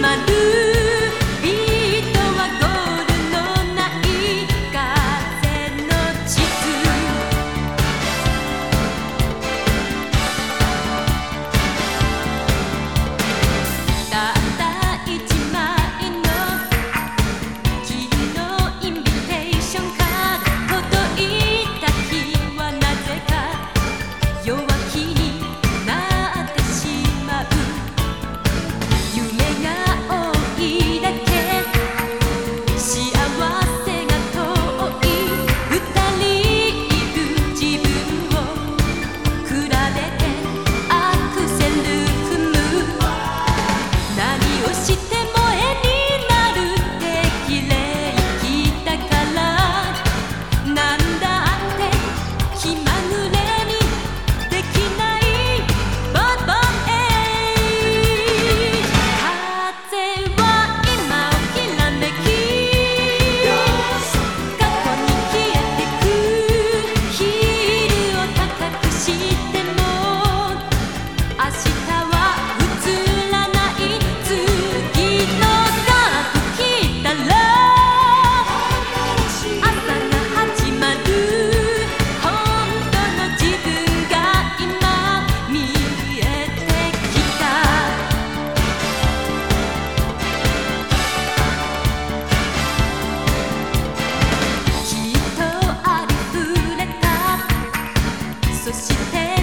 my そして